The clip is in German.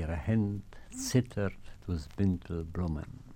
ihre Hand zittert durchs Bündel Blumen.